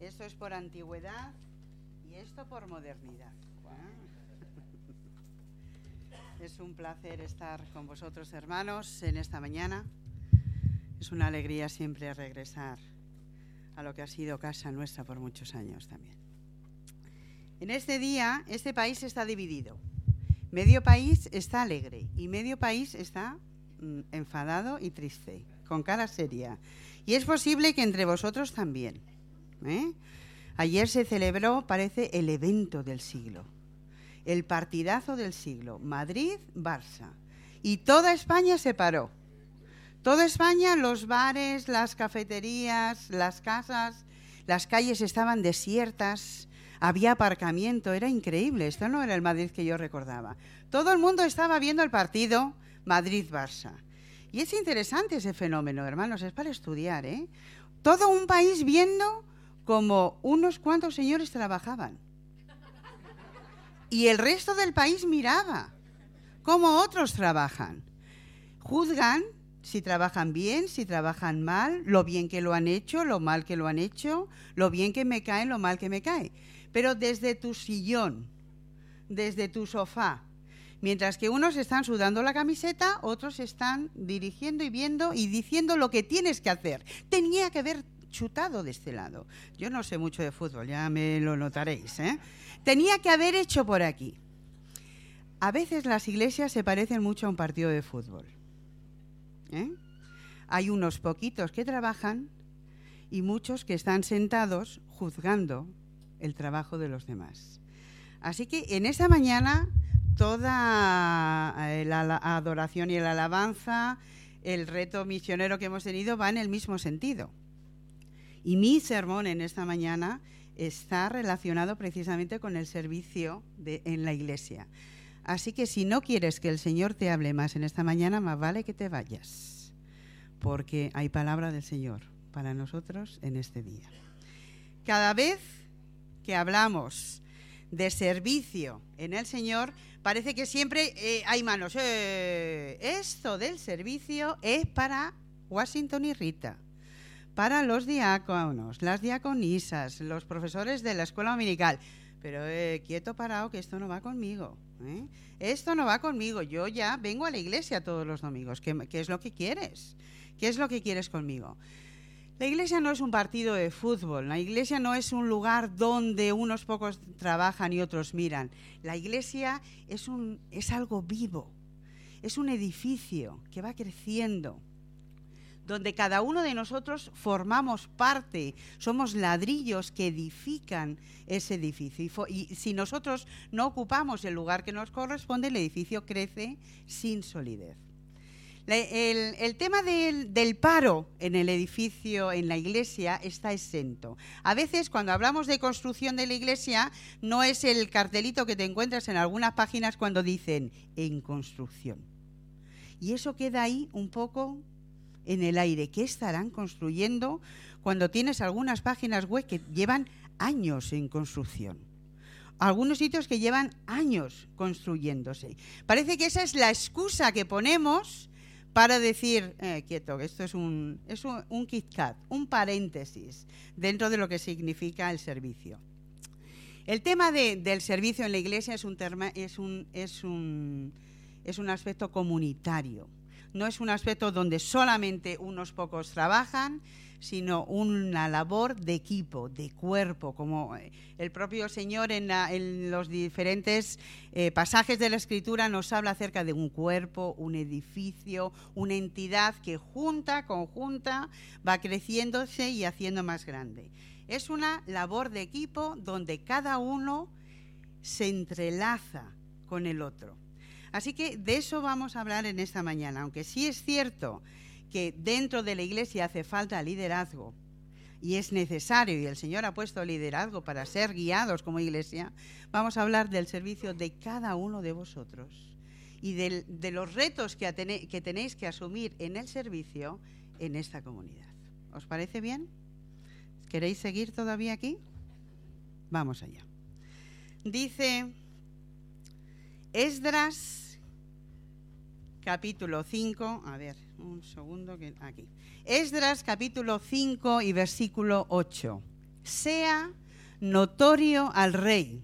Esto es por antigüedad y esto por modernidad. Es un placer estar con vosotros, hermanos, en esta mañana. Es una alegría siempre regresar a lo que ha sido casa nuestra por muchos años también. En este día, este país está dividido. Medio país está alegre y medio país está mm, enfadado y triste, con cara seria. Y es posible que entre vosotros también. ¿Eh? Ayer se celebró, parece, el evento del siglo, el partidazo del siglo, Madrid-Barça. Y toda España se paró. Toda España, los bares, las cafeterías, las casas, las calles estaban desiertas, había aparcamiento, era increíble, esto no era el Madrid que yo recordaba. Todo el mundo estaba viendo el partido Madrid-Barça. Y es interesante ese fenómeno, hermanos, es para estudiar, ¿eh? Todo un país viendo como unos cuantos señores trabajaban. Y el resto del país miraba cómo otros trabajan. Juzgan si trabajan bien, si trabajan mal, lo bien que lo han hecho, lo mal que lo han hecho, lo bien que me cae, lo mal que me cae. Pero desde tu sillón, desde tu sofá, mientras que unos están sudando la camiseta, otros están dirigiendo y viendo y diciendo lo que tienes que hacer. Tenía que haber chutado de este lado. Yo no sé mucho de fútbol, ya me lo notaréis. ¿eh? Tenía que haber hecho por aquí. A veces las iglesias se parecen mucho a un partido de fútbol. ¿eh? Hay unos poquitos que trabajan y muchos que están sentados juzgando el trabajo de los demás. Así que en esta mañana toda eh, la adoración y la alabanza, el reto misionero que hemos tenido va en el mismo sentido. Y mi sermón en esta mañana está relacionado precisamente con el servicio en la iglesia. Así que si no quieres que el Señor te hable más en esta mañana, más vale que te vayas, porque hay palabra del Señor para nosotros en este día. Cada vez que hablamos de servicio en el Señor, parece que siempre eh, hay manos. Eh, esto del servicio es para Washington y Rita, para los diáconos, las diaconisas, los profesores de la escuela dominical. Pero eh, quieto parado, que esto no va conmigo. Esto no va conmigo. Yo ya vengo a la iglesia todos los domingos. ¿Qué, ¿Qué, es lo que quieres? ¿Qué es lo que quieres conmigo? La iglesia no es un partido de fútbol, la iglesia no es un lugar donde unos pocos trabajan y otros miran. La iglesia es, un, es algo vivo, es un edificio que va creciendo, donde cada uno de nosotros formamos parte, somos ladrillos que edifican ese edificio. Y, si nosotros no ocupamos el lugar que nos corresponde, el edificio crece sin solidez. El, tema del, paro en el edificio, en la iglesia, está exento. A veces cuando hablamos de construcción de la iglesia, no es el cartelito que te encuentras en algunas páginas cuando dicen en construcción. Y eso queda ahí un poco en el aire. ¿Qué estarán construyendo cuando tienes algunas páginas web que llevan años en construcción? algunos sitios que llevan años construyéndose. Parece que esa es la excusa que ponemos para decir, eh, quieto, que esto es un, es un, un KitKat, un paréntesis dentro de lo que significa el servicio. El tema del servicio en la iglesia es un, es, un, es, un, es un aspecto comunitario, no es un aspecto donde solamente unos pocos trabajan, sino una labor de equipo, de cuerpo, como eh, el propio Señor en, los diferentes eh, pasajes de la Escritura nos habla acerca de un cuerpo, un edificio, una entidad que junta, conjunta, va creciéndose y haciendo más grande. Es una labor de equipo donde cada uno se entrelaza con el otro. Así que de eso vamos a hablar en esta mañana, aunque sí es cierto que dentro de la iglesia hace falta liderazgo y es necesario, y el Señor ha puesto liderazgo para ser guiados como iglesia, vamos a hablar del servicio de cada uno de vosotros y de los retos que, que tenéis que asumir en el servicio en esta comunidad. ¿Os parece bien? ¿Queréis seguir todavía aquí? Vamos allá. Dice Esdras, capítulo 5, a ver, un segundo que aquí. Esdras capítulo 5 y versículo 8. sea notorio al rey,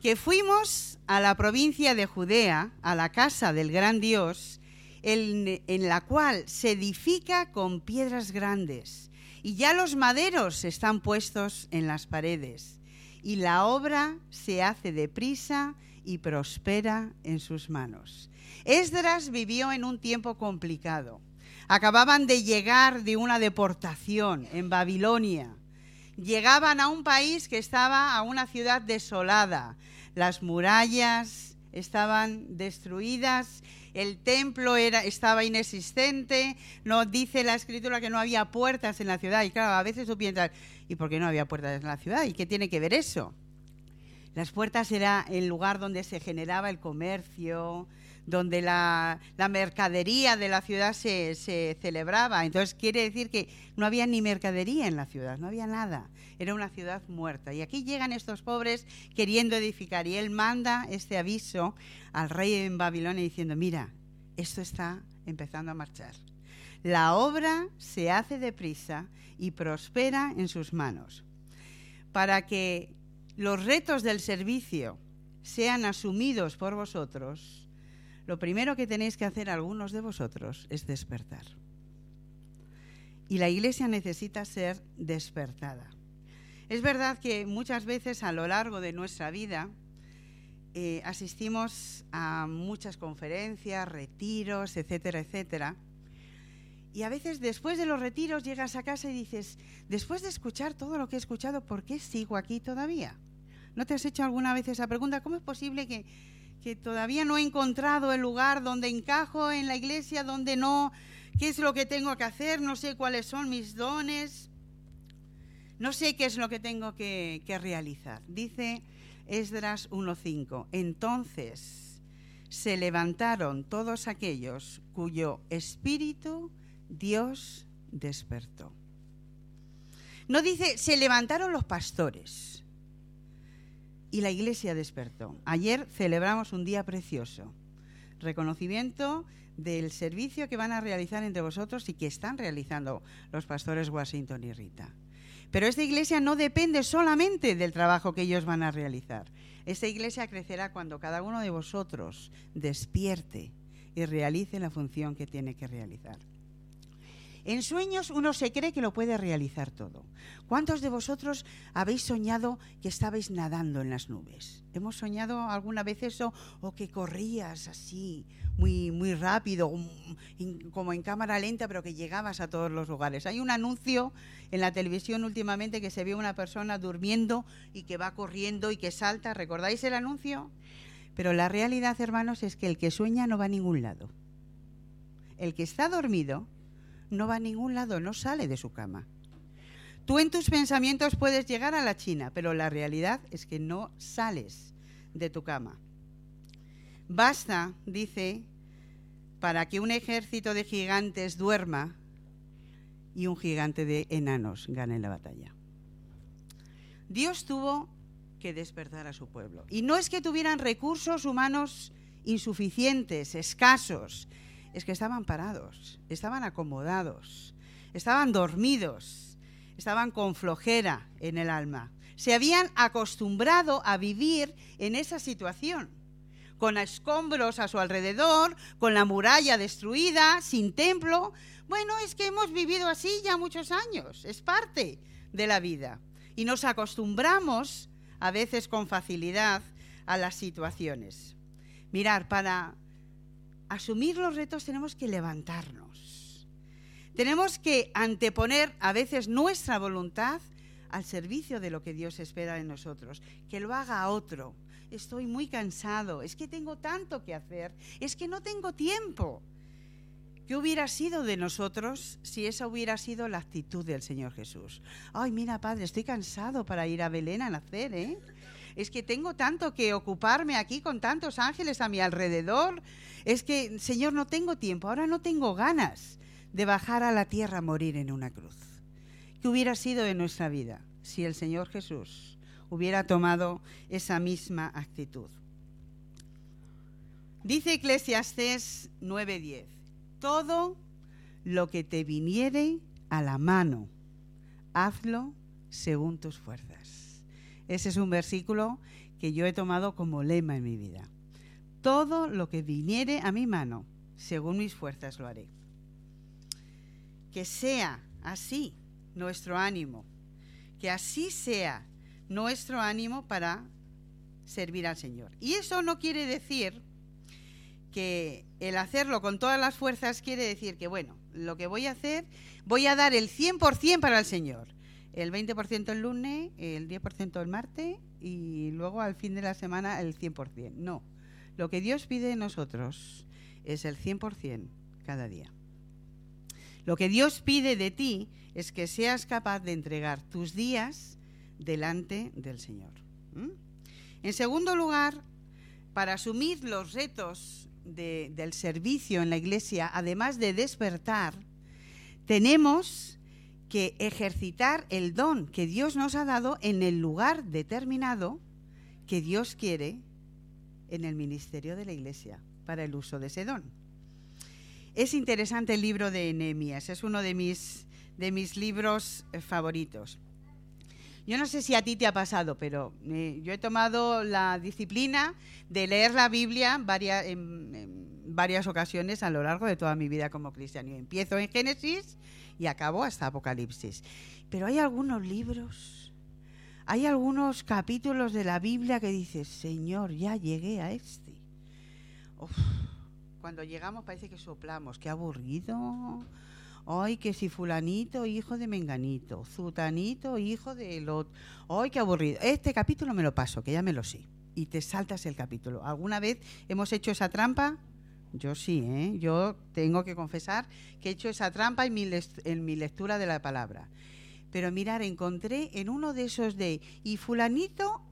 que fuimos a la provincia de Judea, a la casa del gran Dios, en, en, la cual se edifica con piedras grandes, y ya los maderos están puestos en las paredes, y la obra se hace deprisa y prospera en sus manos. Esdras vivió en un tiempo complicado. Acababan de llegar de una deportación en Babilonia. Llegaban a un país que estaba a una ciudad desolada. Las murallas estaban destruidas, el templo era, estaba inexistente, no dice la escritura que no había puertas en la ciudad. Y claro, a veces tú piensas, ¿y por qué no había puertas en la ciudad? ¿Y qué tiene que ver eso? Las puertas era el lugar donde se generaba el comercio, donde la, mercadería de la ciudad se, se, celebraba. Entonces quiere decir que no había ni mercadería en la ciudad, no había nada. Era una ciudad muerta. Y aquí llegan estos pobres queriendo edificar. Y él manda este aviso al rey en Babilonia diciendo, mira, esto está empezando a marchar. La obra se hace deprisa y prospera en sus manos. Para que los retos del servicio sean asumidos por vosotros, lo primero que tenéis que hacer algunos de vosotros es despertar. Y la iglesia necesita ser despertada. Es verdad que muchas veces a lo largo de nuestra vida eh, asistimos a muchas conferencias, retiros, etcétera, etcétera. Y a veces después de los retiros llegas a casa y dices, después de escuchar todo lo que he escuchado, ¿por qué sigo aquí todavía? ¿No te has hecho alguna vez esa pregunta? ¿Cómo es posible que que todavía no he encontrado el lugar donde encajo en la iglesia, donde no, qué es lo que tengo que hacer, no sé cuáles son mis dones, no sé qué es lo que tengo que, que realizar. Dice Esdras 1.5, entonces se levantaron todos aquellos cuyo espíritu Dios despertó. No dice, se levantaron los pastores y la iglesia despertó. Ayer celebramos un día precioso, reconocimiento del servicio que van a realizar entre vosotros y que están realizando los pastores Washington y Rita. Pero esta iglesia no depende solamente del trabajo que ellos van a realizar. Esta iglesia crecerá cuando cada uno de vosotros despierte y realice la función que tiene que realizar. En sueños uno se cree que lo puede realizar todo. ¿Cuántos de vosotros habéis soñado que estabais nadando en las nubes? ¿Hemos soñado alguna vez eso o que corrías así, muy, muy rápido, como en cámara lenta, pero que llegabas a todos los lugares? Hay un anuncio en la televisión últimamente que se ve una persona durmiendo y que va corriendo y que salta. ¿Recordáis el anuncio? Pero la realidad, hermanos, es que el que sueña no va a ningún lado. El que está dormido no va a ningún lado, no sale de su cama. Tú en tus pensamientos puedes llegar a la China, pero la realidad es que no sales de tu cama. Basta, dice, para que un ejército de gigantes duerma y un gigante de enanos gane la batalla. Dios tuvo que despertar a su pueblo. Y no es que tuvieran recursos humanos insuficientes, escasos, es que estaban parados, estaban acomodados, estaban dormidos, estaban con flojera en el alma. Se habían acostumbrado a vivir en esa situación, con escombros a su alrededor, con la muralla destruida, sin templo. Bueno, es que hemos vivido así ya muchos años, es parte de la vida. Y nos acostumbramos, a veces con facilidad, a las situaciones. Mirar, para asumir los retos tenemos que levantarnos. Tenemos que anteponer a veces nuestra voluntad al servicio de lo que Dios espera de nosotros, que lo haga otro. Estoy muy cansado, es que tengo tanto que hacer, es que no tengo tiempo. ¿Qué hubiera sido de nosotros si esa hubiera sido la actitud del Señor Jesús? Ay, mira, Padre, estoy cansado para ir a Belén a nacer, ¿eh? Es que tengo tanto que ocuparme aquí con tantos ángeles a mi alrededor es que, Señor, no tengo tiempo, ahora no tengo ganas de bajar a la tierra a morir en una cruz. ¿Qué hubiera sido de nuestra vida si el Señor Jesús hubiera tomado esa misma actitud? Dice Eclesiastés 9:10, todo lo que te viniere a la mano, hazlo según tus fuerzas. Ese es un versículo que yo he tomado como lema en mi vida. Todo lo que viniere a mi mano, según mis fuerzas lo haré. Que sea así nuestro ánimo, que así sea nuestro ánimo para servir al Señor. Y eso no quiere decir que el hacerlo con todas las fuerzas quiere decir que, bueno, lo que voy a hacer, voy a dar el 100% para el Señor. El 20% el lunes, el 10% el martes y luego al fin de la semana el 100%. No, lo que Dios pide de nosotros es el 100% cada día. Lo que Dios pide de ti es que seas capaz de entregar tus días delante del Señor. En segundo lugar, para asumir los retos del servicio en la iglesia, además de despertar, tenemos que ejercitar el don que Dios nos ha dado en el lugar determinado que Dios quiere en el ministerio de la iglesia para el uso de ese don. Es interesante el libro de Nehemías, es uno de mis, de mis libros eh, favoritos. Yo no sé si a ti te ha pasado, pero eh, yo he tomado la disciplina de leer la Biblia varias, en, varias ocasiones a lo largo de toda mi vida como cristiano. empiezo en Génesis y acabo hasta Apocalipsis. Pero hay algunos libros, hay algunos capítulos de la Biblia que dices, Señor, ya llegué a este. cuando llegamos parece que soplamos, qué aburrido Ay, que si fulanito, hijo de menganito, zutanito, hijo de lot. Ay, qué aburrido. Este capítulo me lo paso, que ya me lo sé. Y te saltas el capítulo. ¿Alguna vez hemos hecho esa trampa? Yo sí, ¿eh? Yo tengo que confesar que he hecho esa trampa en mi, en mi lectura de la palabra. Pero mirar, encontré en uno de esos de, y fulanito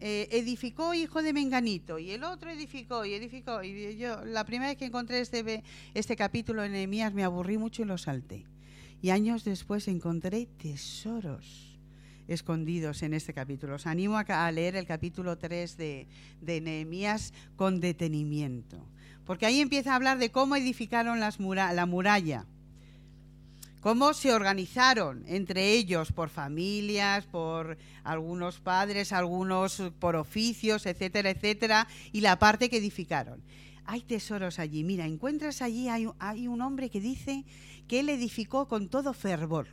eh, edificó hijo de Menganito y el otro edificó y edificó. Y yo la primera vez que encontré este, este capítulo en Nehemías me aburrí mucho y lo salté. Y años después encontré tesoros escondidos en este capítulo. Os animo a, leer el capítulo 3 de, de Nehemías con detenimiento, porque ahí empieza a hablar de cómo edificaron las la muralla cómo se organizaron entre ellos por familias, por algunos padres, algunos por oficios, etcétera, etcétera, y la parte que edificaron. Hay tesoros allí. Mira, encuentras allí, hay, un hombre que dice que él edificó con todo fervor.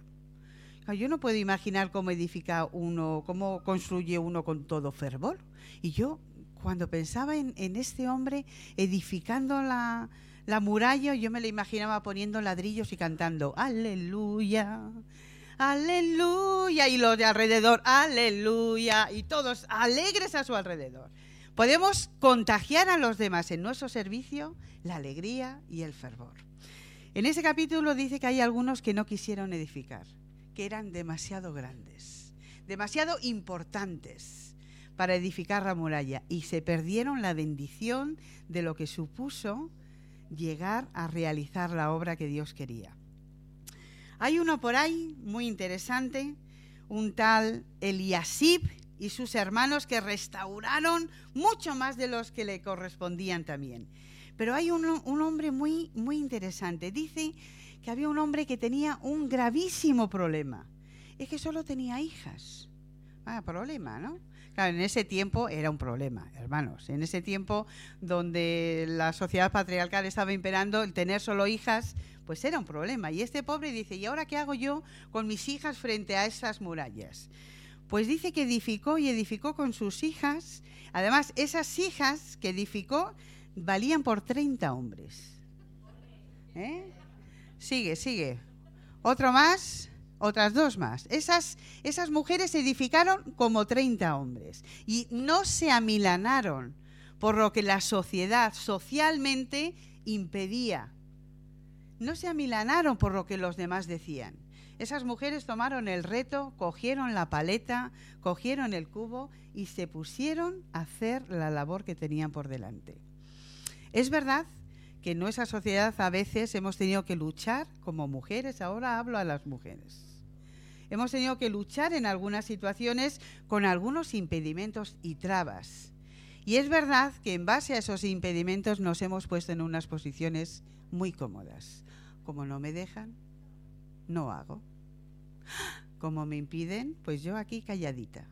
Yo no puedo imaginar cómo edifica uno, cómo construye uno con todo fervor. Y yo, cuando pensaba en este hombre edificando la, la muralla, yo me la imaginaba poniendo ladrillos y cantando, aleluya, aleluya, y los de alrededor, aleluya, y todos alegres a su alrededor. Podemos contagiar a los demás en nuestro servicio la alegría y el fervor. En ese capítulo dice que hay algunos que no quisieron edificar, que eran demasiado grandes, demasiado importantes para edificar la muralla y se perdieron la bendición de lo que supuso llegar a realizar la obra que Dios quería. Hay uno por ahí muy interesante, un tal Eliasib y sus hermanos que restauraron mucho más de los que le correspondían también. Pero hay un, hombre muy, muy interesante. Dice que había un hombre que tenía un gravísimo problema. Es que solo tenía hijas. Ah, problema, ¿no? Claro, en ese tiempo era un problema, hermanos. En ese tiempo donde la sociedad patriarcal estaba imperando, el tener solo hijas, pues era un problema. Y este pobre dice, ¿y ahora qué hago yo con mis hijas frente a esas murallas? Pues dice que edificó y edificó con sus hijas. Además, esas hijas que edificó valían por 30 hombres. ¿Eh? Sigue, sigue. Otro más otras dos más. Esas, esas mujeres edificaron como 30 hombres y no se amilanaron por lo que la sociedad socialmente impedía. No se amilanaron por lo que los demás decían. Esas mujeres tomaron el reto, cogieron la paleta, cogieron el cubo y se pusieron a hacer la labor que tenían por delante. Es verdad que en nuestra sociedad a veces hemos tenido que luchar como mujeres, ahora hablo a las mujeres. Hemos tenido que luchar en algunas situaciones con algunos impedimentos y trabas. Y es verdad que en base a esos impedimentos nos hemos puesto en unas posiciones muy cómodas. Como no me dejan, no hago. como me impiden, pues yo aquí calladita,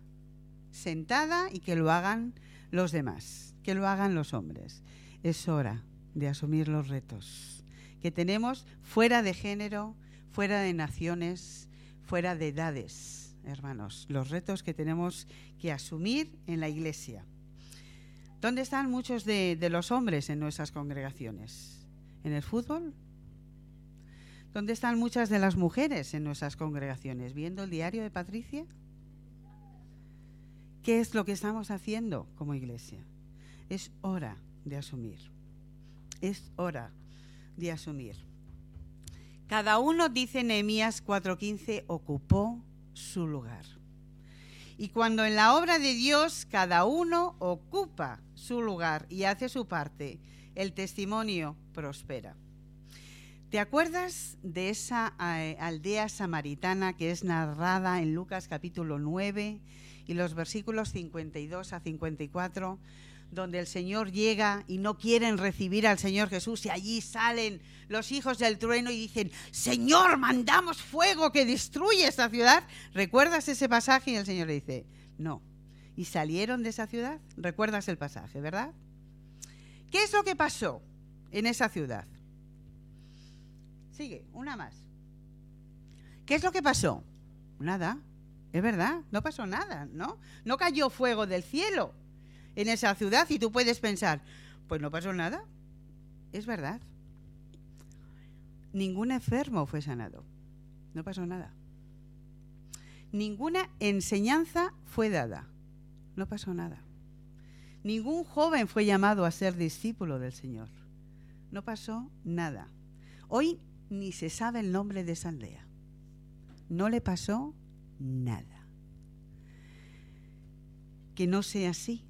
sentada y que lo hagan los demás, que lo hagan los hombres. Es hora de asumir los retos que tenemos fuera de género, fuera de naciones, fuera de edades, hermanos, los retos que tenemos que asumir en la iglesia. ¿Dónde están muchos de, los hombres en nuestras congregaciones? ¿En el fútbol? ¿Dónde están muchas de las mujeres en nuestras congregaciones? ¿Viendo el diario de Patricia? ¿Qué es lo que estamos haciendo como iglesia? Es hora de asumir. Es hora de asumir. Cada uno, dice Nehemías 4:15, ocupó su lugar. Y cuando en la obra de Dios cada uno ocupa su lugar y hace su parte, el testimonio prospera. ¿Te acuerdas de esa eh, aldea samaritana que es narrada en Lucas capítulo 9 y los versículos 52 a 54, donde el Señor llega y no quieren recibir al Señor Jesús y allí salen los hijos del trueno y dicen, Señor, mandamos fuego que destruye esta ciudad? ¿Recuerdas ese pasaje? Y el Señor le dice, no. ¿Y salieron de esa ciudad? ¿Recuerdas el pasaje, verdad? ¿Qué es lo que pasó en esa ciudad? Sigue, una más. ¿Qué es lo que pasó? Nada. Es verdad, no pasó nada, ¿no? No cayó fuego del cielo en esa ciudad y tú puedes pensar, pues no pasó nada. Es verdad. Ningún enfermo fue sanado. No pasó nada. Ninguna enseñanza fue dada. No pasó nada. Ningún joven fue llamado a ser discípulo del Señor. No pasó nada. Hoy ni se sabe el nombre de esa aldea. No le pasó nada. Que no sea así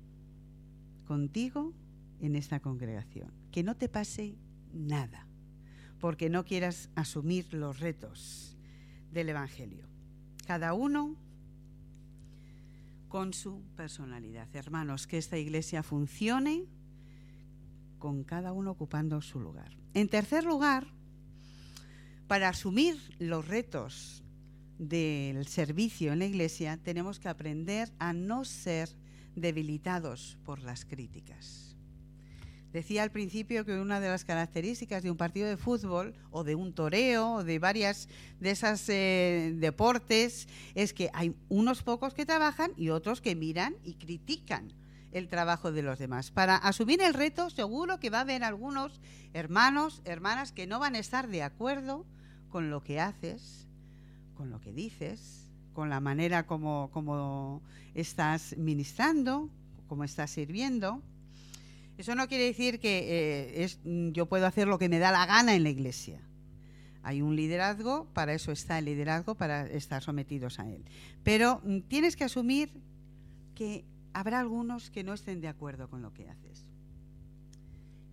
contigo en esta congregación. Que no te pase nada, porque no quieras asumir los retos del Evangelio. Cada uno con su personalidad. Hermanos, que esta iglesia funcione con cada uno ocupando su lugar. En tercer lugar, para asumir los retos del servicio en la iglesia, tenemos que aprender a no ser debilitados por las críticas. Decía al principio que una de las características de un partido de fútbol o de un toreo o de varias de esas eh, deportes es que hay unos pocos que trabajan y otros que miran y critican el trabajo de los demás. Para asumir el reto seguro que va a haber algunos hermanos, hermanas que no van a estar de acuerdo con lo que haces, con lo que dices, con la manera como, estás ministrando, como estás sirviendo. Eso no quiere decir que eh, es, yo puedo hacer lo que me da la gana en la iglesia. Hay un liderazgo, para eso está el liderazgo, para estar sometidos a él. Pero mm, tienes que asumir que habrá algunos que no estén de acuerdo con lo que haces.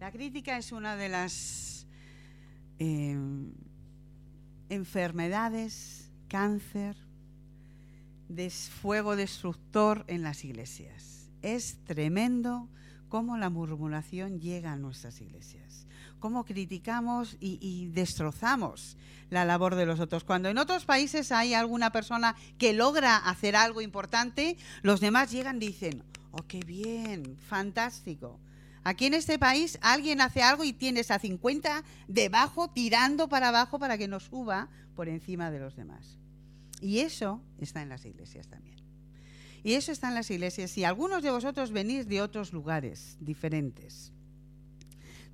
La crítica es una de las eh, enfermedades, cáncer, de fuego destructor en las iglesias. Es tremendo cómo la murmuración llega a nuestras iglesias, cómo criticamos y, destrozamos la labor de los otros. Cuando en otros países hay alguna persona que logra hacer algo importante, los demás llegan y dicen, oh, qué bien, fantástico. Aquí en este país alguien hace algo y tienes a 50 debajo tirando para abajo para que no suba por encima de los demás. Y eso está en las iglesias también. Y eso está en las iglesias. Y algunos de vosotros venís de otros lugares diferentes,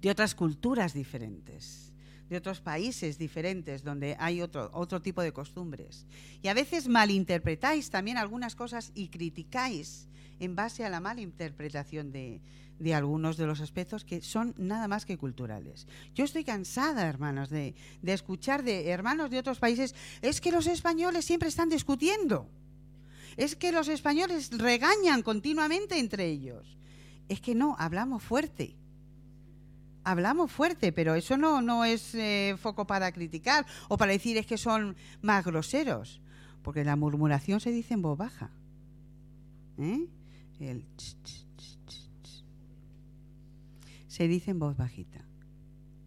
de otras culturas diferentes, de otros países diferentes donde hay otro, otro tipo de costumbres. Y a veces malinterpretáis también algunas cosas y criticáis en base a la malinterpretación de, de algunos de los aspectos que son nada más que culturales. Yo estoy cansada, hermanos, de, de escuchar de hermanos de otros países, es que los españoles siempre están discutiendo, es que los españoles regañan continuamente entre ellos. Es que no, hablamos fuerte. Hablamos fuerte, pero eso no, no es eh, foco para criticar o para decir es que son más groseros, porque la murmuración se dice en voz baja. ¿Eh? El se dice en voz bajita.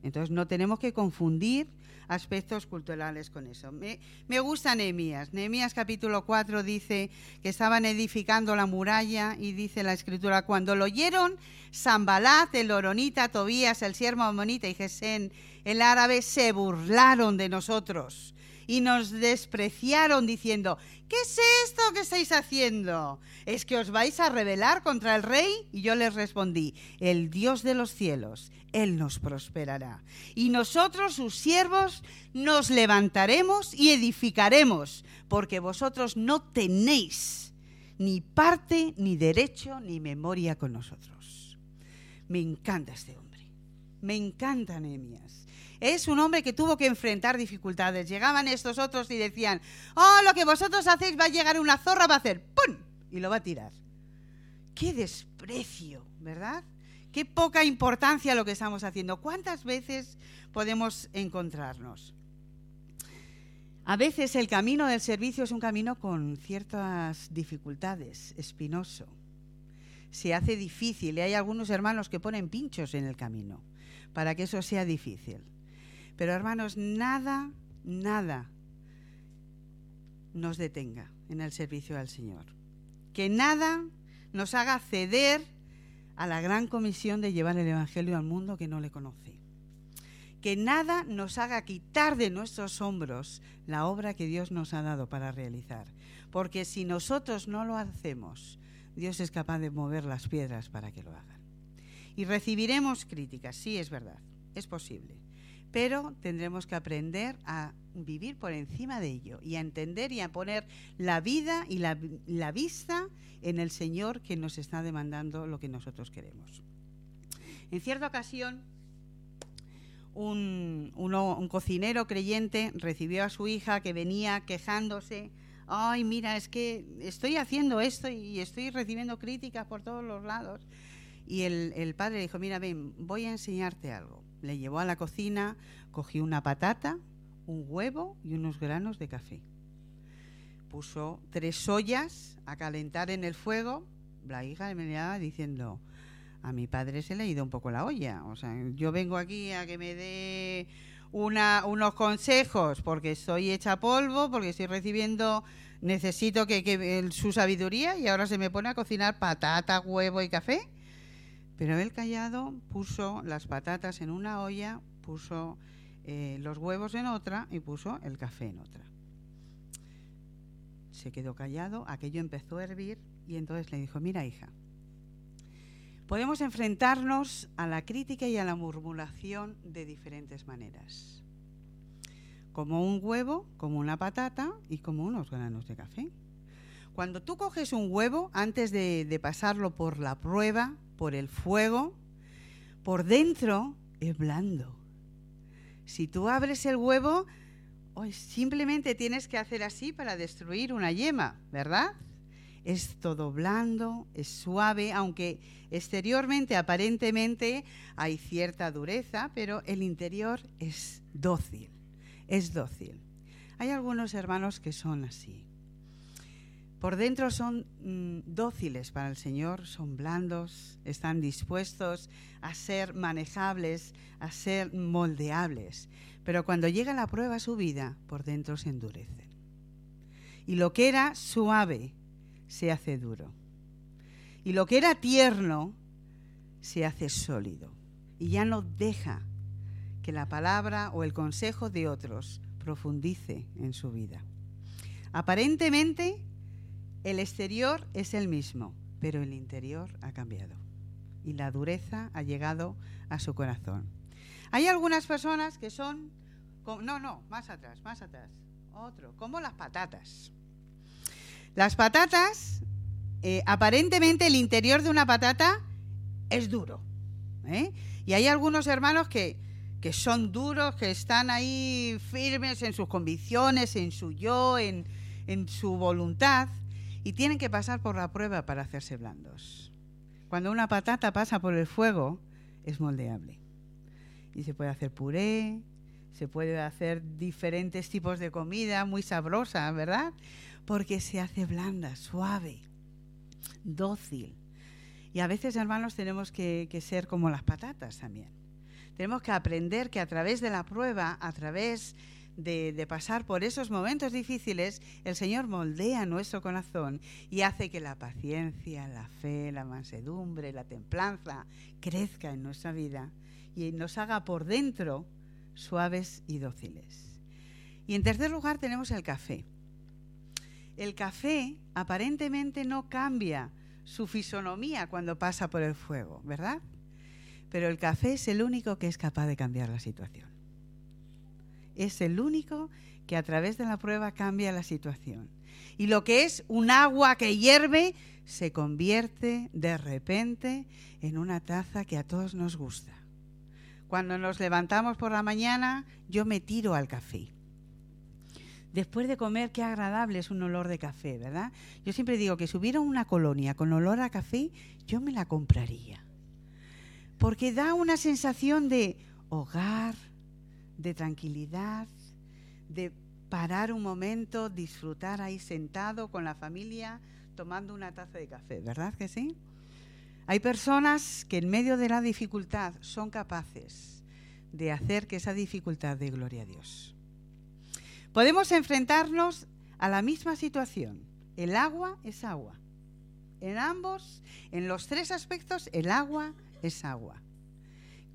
Entonces no tenemos que confundir aspectos culturales con eso. Me, me gusta Nehemías. Nehemías capítulo 4 dice que estaban edificando la muralla y dice la escritura, cuando lo oyeron, Zambalat, el Oronita, Tobías, el siervo Amonita y Gesén, el árabe, se burlaron de nosotros y nos despreciaron diciendo, ¿qué es esto que estáis haciendo? ¿Es que os vais a rebelar contra el rey? Y yo les respondí, el Dios de los cielos, Él nos prosperará. Y nosotros, sus siervos, nos levantaremos y edificaremos, porque vosotros no tenéis ni parte, ni derecho, ni memoria con nosotros. Me encanta este hombre. Me encanta Nehemías es un hombre que tuvo que enfrentar dificultades. Llegaban estos otros y decían, oh, lo que vosotros hacéis va a llegar una zorra, va a hacer ¡pum! y lo va a tirar. Qué desprecio, ¿verdad? Qué poca importancia lo que estamos haciendo. ¿Cuántas veces podemos encontrarnos? A veces el camino del servicio es un camino con ciertas dificultades, espinoso. Se hace difícil y hay algunos hermanos que ponen pinchos en el camino para que eso sea difícil. Pero hermanos, nada, nada nos detenga en el servicio al Señor. Que nada nos haga ceder a la gran comisión de llevar el Evangelio al mundo que no le conoce. Que nada nos haga quitar de nuestros hombros la obra que Dios nos ha dado para realizar. Porque si nosotros no lo hacemos, Dios es capaz de mover las piedras para que lo hagan. Y recibiremos críticas, sí es verdad, es posible pero tendremos que aprender a vivir por encima de ello y a entender y a poner la vida y la, vista en el Señor que nos está demandando lo que nosotros queremos. En cierta ocasión, un, un cocinero creyente recibió a su hija que venía quejándose ay, mira, es que estoy haciendo esto y estoy recibiendo críticas por todos los lados. Y el, padre dijo, mira, ven, voy a enseñarte algo le llevó a la cocina, cogió una patata, un huevo y unos granos de café. Puso tres ollas a calentar en el fuego. La hija me miraba diciendo, a mi padre se le ha ido un poco la olla. O sea, yo vengo aquí a que me dé una, unos consejos porque estoy hecha polvo, porque estoy recibiendo, necesito que, que su sabiduría y ahora se me pone a cocinar patata, huevo y café. Pero él callado puso las patatas en una olla, puso eh, los huevos en otra y puso el café en otra. Se quedó callado, aquello empezó a hervir y entonces le dijo, mira hija, podemos enfrentarnos a la crítica y a la murmuración de diferentes maneras. Como un huevo, como una patata y como unos granos de café. Cuando tú coges un huevo, antes de pasarlo por la prueba, por el fuego, por dentro es blando. Si tú abres el huevo, simplemente tienes que hacer así para destruir una yema, ¿verdad? Es todo blando, es suave, aunque exteriormente, aparentemente, hay cierta dureza, pero el interior es dócil, es dócil. Hay algunos hermanos que son así. Por dentro son mm, dóciles para el Señor, son blandos, están dispuestos a ser manejables, a ser moldeables. Pero cuando llega la prueba a su vida, por dentro se endurecen. Y lo que era suave se hace duro. Y lo que era tierno se hace sólido. Y ya no deja que la palabra o el consejo de otros profundice en su vida. Aparentemente el exterior es el mismo, pero el interior ha cambiado y la dureza ha llegado a su corazón. Hay algunas personas que son, no, no, más atrás, más atrás, otro, como las patatas. Las patatas, eh, aparentemente el interior de una patata es duro. ¿eh? Y hay algunos hermanos que, que son duros, que están ahí firmes en sus convicciones, en su yo, en, en su voluntad y tienen que pasar por la prueba para hacerse blandos. Cuando una patata pasa por el fuego, es moldeable. Y se puede hacer puré, se puede hacer diferentes tipos de comida muy sabrosa, ¿verdad? Porque se hace blanda, suave, dócil. Y a veces, hermanos, tenemos que, ser como las patatas también. tenemos que aprender que a través de la prueba, a través de, pasar por esos momentos difíciles, el Señor moldea nuestro corazón y hace que la paciencia, la fe, la mansedumbre, la templanza crezca en nuestra vida y nos haga por dentro suaves y dóciles. Y en tercer lugar tenemos el café. El café aparentemente no cambia su fisonomía cuando pasa por el fuego, ¿verdad? Pero el café es el único que es capaz de cambiar la situación es el único que a través de la prueba cambia la situación. Y lo que es un agua que hierve se convierte de repente en una taza que a todos nos gusta. Cuando nos levantamos por la mañana, yo me tiro al café. Después de comer, qué agradable es un olor de café, ¿verdad? Yo siempre digo que si hubiera una colonia con olor a café, yo me la compraría. Porque da una sensación de hogar, de tranquilidad, de parar un momento, disfrutar ahí sentado con la familia, tomando una taza de café, ¿verdad que sí? Hay personas que en medio de la dificultad son capaces de hacer que esa dificultad dé gloria a Dios. Podemos enfrentarnos a la misma situación. El agua es agua. En ambos, en los tres aspectos, el agua es agua.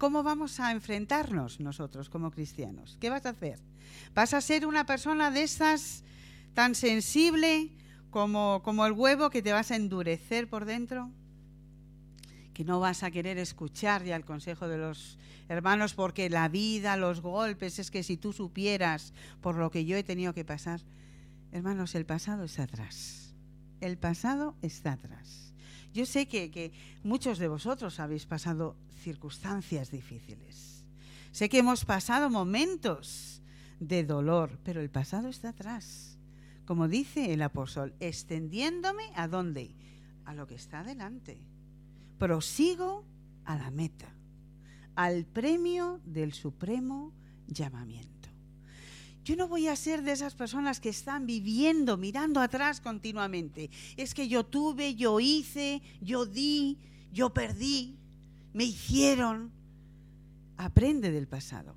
¿Cómo vamos a enfrentarnos nosotros como cristianos? ¿Qué vas a hacer? ¿Vas a ser una persona de esas tan sensible como, como el huevo que te vas a endurecer por dentro? que no vas a querer escuchar ya el consejo de los hermanos porque la vida, los golpes, es que si tú supieras por lo que yo he tenido que pasar, hermanos, el pasado está atrás. El pasado está atrás. Yo sé que, muchos de vosotros habéis pasado circunstancias difíciles. Sé que hemos pasado momentos de dolor, pero el pasado está atrás. Como dice el apóstol, extendiéndome a dónde? A lo que está delante. Prosigo a la meta, al premio del supremo llamamiento. Yo no voy a ser de esas personas que están viviendo, mirando atrás continuamente. Es que yo tuve, yo hice, yo di, yo perdí, me hicieron. Aprende del pasado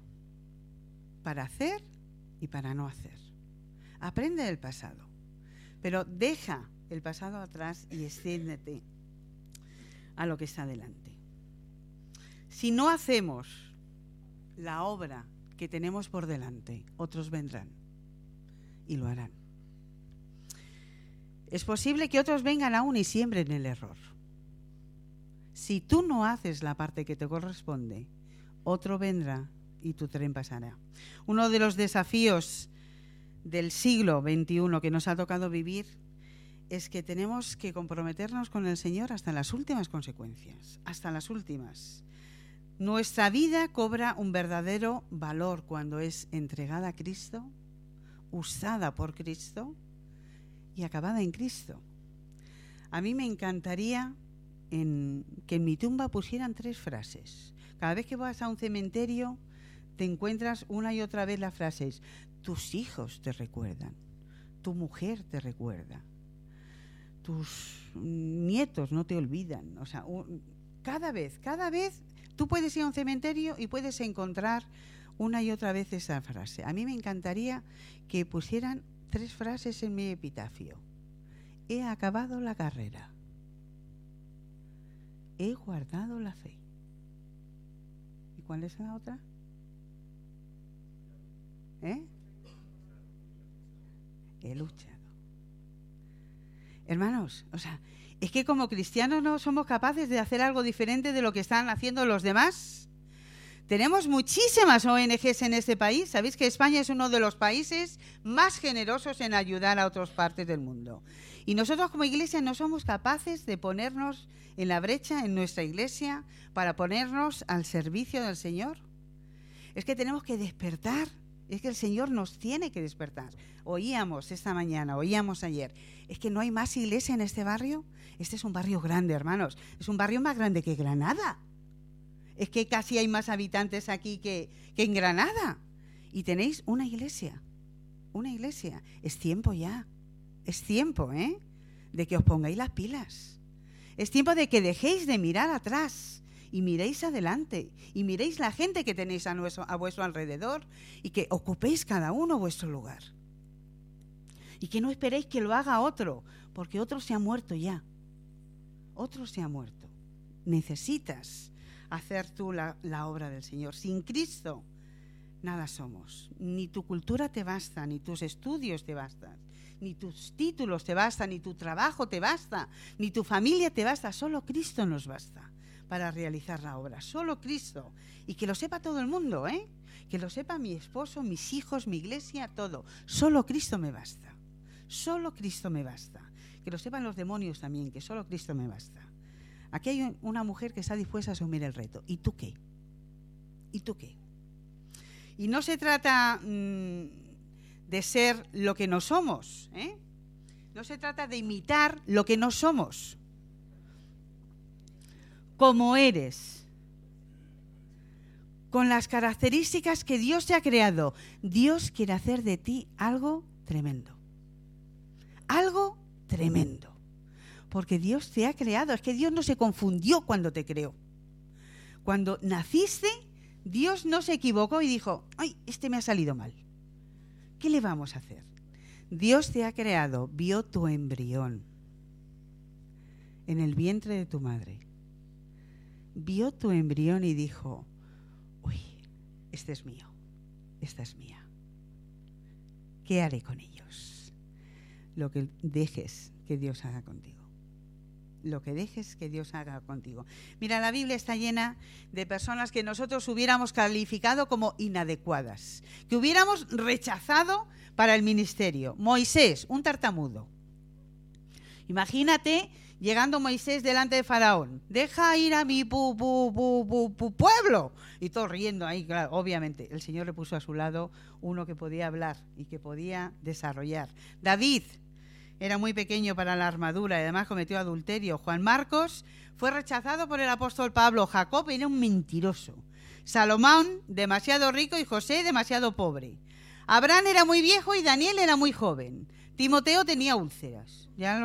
para hacer y para no hacer. Aprende del pasado, pero deja el pasado atrás y extiéndete a lo que está delante. Si no hacemos la obra que tenemos por delante, otros vendrán y lo harán. Es posible que otros vengan aún y siembren el error. Si tú no haces la parte que te corresponde, otro vendrá y tu tren pasará. Uno de los desafíos del siglo XXI que nos ha tocado vivir es que tenemos que comprometernos con el Señor hasta las últimas consecuencias, hasta las últimas. Nuestra vida cobra un verdadero valor cuando es entregada a Cristo, usada por Cristo y acabada en Cristo. A mí me encantaría que en mi tumba pusieran tres frases. Cada vez que vas a un cementerio te encuentras una y otra vez las frases, tus hijos te recuerdan, tu mujer te recuerda, tus nietos no te olvidan. O sea, cada vez, cada vez Tú puedes ir a un cementerio y puedes encontrar una y otra vez esa frase. A mí me encantaría que pusieran tres frases en mi epitafio. He acabado la carrera. He guardado la fe. ¿Y cuál es la otra? ¿Eh? He luchado. Hermanos, o sea, ¿Es que como cristianos no somos capaces de hacer algo diferente de lo que están haciendo los demás? Tenemos muchísimas ONGs en este país. Sabéis que España es uno de los países más generosos en ayudar a otras partes del mundo. Y nosotros como iglesia no somos capaces de ponernos en la brecha en nuestra iglesia para ponernos al servicio del Señor. Es que tenemos que despertar es que el Señor nos tiene que despertar. Oíamos esta mañana, oíamos ayer. Es que no hay más iglesia en este barrio. Este es un barrio grande, hermanos. Es un barrio más grande que Granada. Es que casi hay más habitantes aquí que, que en Granada. Y tenéis una iglesia. Una iglesia. Es tiempo ya. Es tiempo, ¿eh? De que os pongáis las pilas. Es tiempo de que dejéis de mirar atrás y miréis adelante y miréis la gente que tenéis a, vuestro alrededor y que ocupéis cada uno vuestro lugar. Y que no esperéis que lo haga otro, porque otro se ha muerto ya. Otro se ha muerto. Necesitas hacer tú la, la obra del Señor. Sin Cristo nada somos. Ni tu cultura te basta, ni tus estudios te bastan, ni tus títulos te bastan, ni tu trabajo te basta, ni tu familia te basta. Solo Cristo nos basta para realizar la obra. Solo Cristo. Y que lo sepa todo el mundo, ¿eh? Que lo sepa mi esposo, mis hijos, mi iglesia, todo. Solo Cristo me basta. Solo Cristo me basta. Que lo sepan los demonios también, que solo Cristo me basta. Aquí hay una mujer que está dispuesta a asumir el reto. ¿Y tú qué? ¿Y tú qué? Y no se trata mm, de ser lo que no somos. ¿eh? No se trata de imitar lo que no somos. Como eres. Con las características que Dios te ha creado. Dios quiere hacer de ti algo tremendo. Algo tremendo. Porque Dios te ha creado. Es que Dios no se confundió cuando te creó. Cuando naciste, Dios no se equivocó y dijo, ay, este me ha salido mal. ¿Qué le vamos a hacer? Dios te ha creado, vio tu embrión en el vientre de tu madre. Vio tu embrión y dijo, uy, este es mío, esta es mía. ¿Qué haré con ellos? Lo que dejes que Dios haga contigo lo que dejes que Dios haga contigo. Mira, la Biblia está llena de personas que nosotros hubiéramos calificado como inadecuadas, que hubiéramos rechazado para el ministerio. Moisés, un tartamudo. Imagínate llegando Moisés delante de Faraón, deja ir a mi pueblo. Y todo riendo ahí, obviamente. El Señor le puso a su lado uno que podía hablar y que podía desarrollar. David, era muy pequeño para la armadura y además cometió adulterio. Juan Marcos fue rechazado por el apóstol Pablo. Jacob era un mentiroso. Salomón, demasiado rico y José, demasiado pobre. Abraham era muy viejo y Daniel era muy joven. Timoteo tenía úlceras. Ya,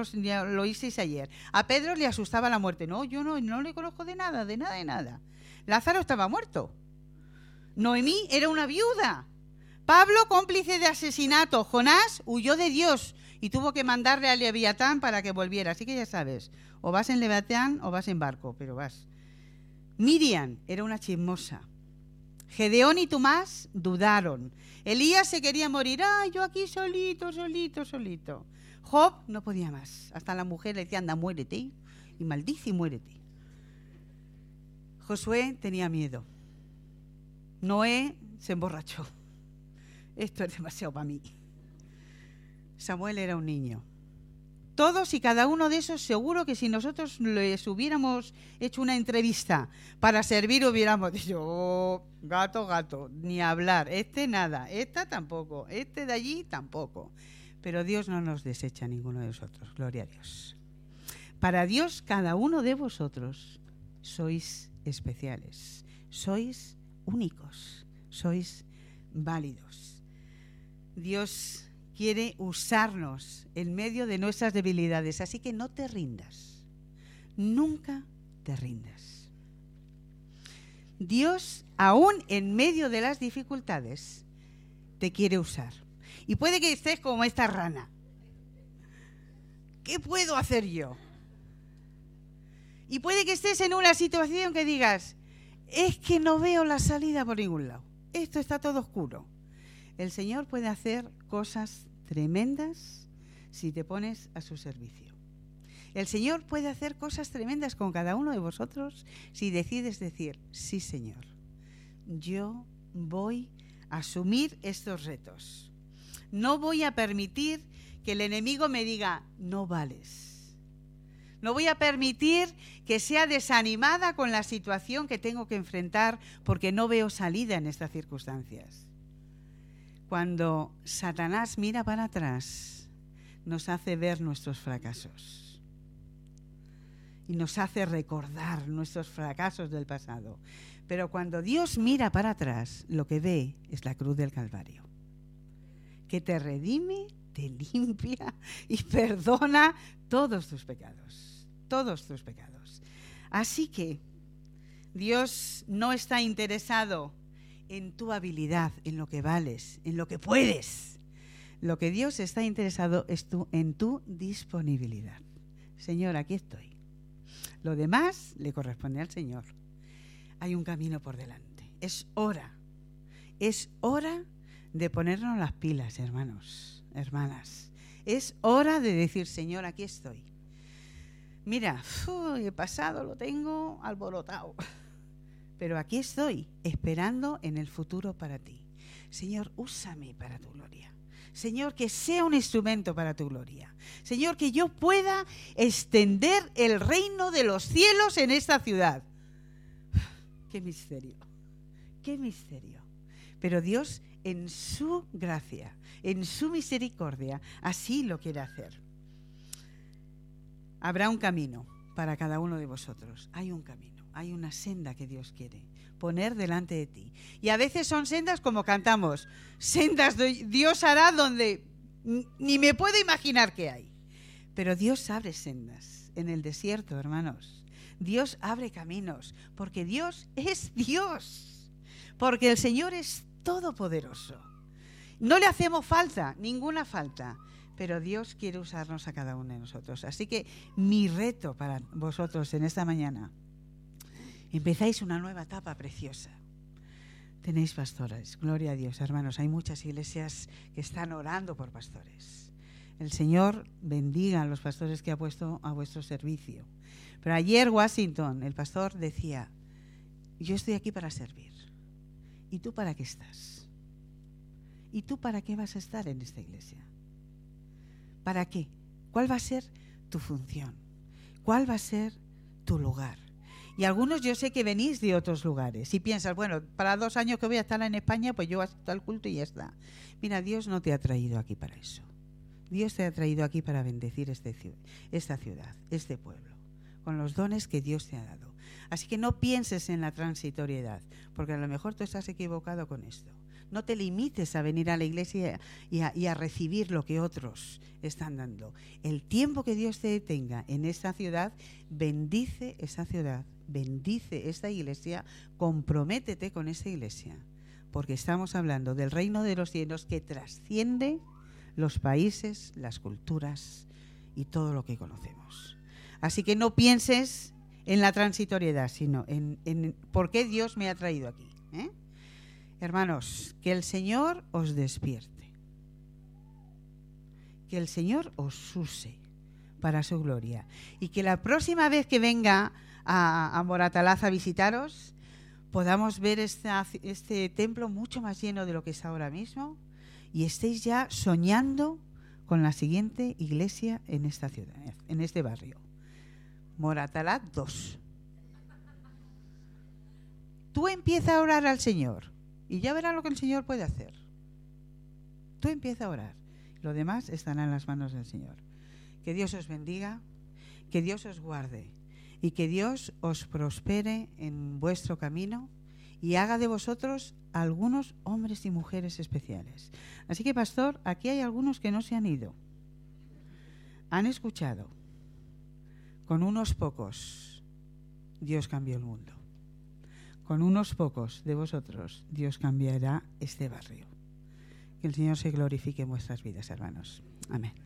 lo hiceis ayer. A Pedro le asustaba la muerte. No, yo no, no le conozco de nada, de nada, de nada. Lázaro estaba muerto. Noemí era una viuda. Pablo, cómplice de asesinato. Jonás huyó de Dios y tuvo que mandarle a Leviatán para que volviera. Así que ya sabes, o vas en Leviatán o vas en barco, pero vas. Miriam era una chismosa. Gedeón y Tomás dudaron. Elías se quería morir. Ay, yo aquí solito, solito, solito. Job no podía más. Hasta la mujer le decía, anda, muérete. Y maldice y muérete. Josué tenía miedo. Noé se emborrachó. Esto es demasiado para mí. Samuel era un niño. Todos y cada uno de esos, seguro que si nosotros les hubiéramos hecho una entrevista para servir, hubiéramos dicho, oh, gato, gato, ni hablar, este nada, esta tampoco, este de allí tampoco. Pero Dios no nos desecha ninguno de nosotros, gloria a Dios. Para Dios, cada uno de vosotros sois especiales, sois únicos, sois válidos. Dios quiere usarnos en medio de nuestras debilidades. Así que no te rindas. Nunca te rindas. Dios, aún en medio de las dificultades, te quiere usar. Y puede que estés como esta rana. ¿Qué puedo hacer yo? Y puede que estés en una situación que digas, es que no veo la salida por ningún lado. Esto está todo oscuro. El Señor puede hacer cosas tremendas si te pones a su servicio. El Señor puede hacer cosas tremendas con cada uno de vosotros si decides decir, sí Señor, yo voy a asumir estos retos. No voy a permitir que el enemigo me diga, no vales. No voy a permitir que sea desanimada con la situación que tengo que enfrentar porque no veo salida en estas circunstancias. Cuando Satanás mira para atrás, nos hace ver nuestros fracasos y nos hace recordar nuestros fracasos del pasado. Pero cuando Dios mira para atrás, lo que ve es la cruz del Calvario, que te redime, te limpia y perdona todos tus pecados, todos tus pecados. Así que Dios no está interesado en tu habilidad, en lo que vales, en lo que puedes. Lo que Dios está interesado es tú, en tu disponibilidad. Señor, aquí estoy. Lo demás le corresponde al Señor. Hay un camino por delante. Es hora. Es hora de ponernos las pilas, hermanos, hermanas. Es hora de decir, Señor, aquí estoy. Mira, el pasado lo tengo alborotado pero aquí estoy esperando en el futuro para ti. Señor, úsame para tu gloria. Señor, que sea un instrumento para tu gloria. Señor, que yo pueda extender el reino de los cielos en esta ciudad. Qué misterio, qué misterio. Pero Dios en su gracia, en su misericordia, así lo quiere hacer. Habrá un camino para cada uno de vosotros. Hay un camino hay una senda que Dios quiere poner delante de ti. Y a veces son sendas como cantamos, sendas Dios hará donde ni me puedo imaginar que hay. Pero Dios abre sendas en el desierto, hermanos. Dios abre caminos, porque Dios es Dios, porque el Señor es todopoderoso. No le hacemos falta, ninguna falta, pero Dios quiere usarnos a cada uno de nosotros. Así que mi reto para vosotros en esta mañana Empezáis una nueva etapa preciosa. Tenéis pastores, gloria a Dios, hermanos. Hay muchas iglesias que están orando por pastores. El Señor bendiga a los pastores que ha puesto a vuestro servicio. Pero ayer Washington, el pastor decía, yo estoy aquí para servir. ¿Y tú para qué estás? ¿Y tú para qué vas a estar en esta iglesia? ¿Para qué? ¿Cuál va a ser tu función? ¿Cuál va a ser tu lugar? Y algunos yo sé que venís de otros lugares y piensas, bueno, para dos años que voy a estar en España, pues yo acepto el culto y ya está. Mira, Dios no te ha traído aquí para eso. Dios te ha traído aquí para bendecir este, esta ciudad, este pueblo, con los dones que Dios te ha dado. Así que no pienses en la transitoriedad, porque a lo mejor tú estás equivocado con esto. No te limites a venir a la iglesia y a, y a, recibir lo que otros están dando. El tiempo que Dios te tenga en esta ciudad, bendice esa ciudad bendice esta iglesia, comprométete con esta iglesia, porque estamos hablando del reino de los cielos que trasciende los países, las culturas y todo lo que conocemos. Así que no pienses en la transitoriedad, sino en, por qué Dios me ha traído aquí. ¿eh? Hermanos, que el Señor os despierte, que el Señor os use para su gloria y que la próxima vez que venga a, Moratalaz a visitaros, podamos ver este templo mucho más lleno de lo que es ahora mismo y estéis ya soñando con la siguiente iglesia en esta ciudad, en este barrio. Moratalaz 2. Tú empieza a orar al Señor y ya verás lo que el Señor puede hacer. Tú empieza a orar. Lo demás estará en las manos del Señor. Que Dios os bendiga, que Dios os guarde y que Dios os prospere en vuestro camino y haga de vosotros algunos hombres y mujeres especiales. Así que, pastor, aquí hay algunos que no se han ido. Han escuchado. Con unos pocos Dios cambió el mundo. Con unos pocos de vosotros Dios cambiará este barrio. Que el Señor se glorifique en vuestras vidas, hermanos. Amén.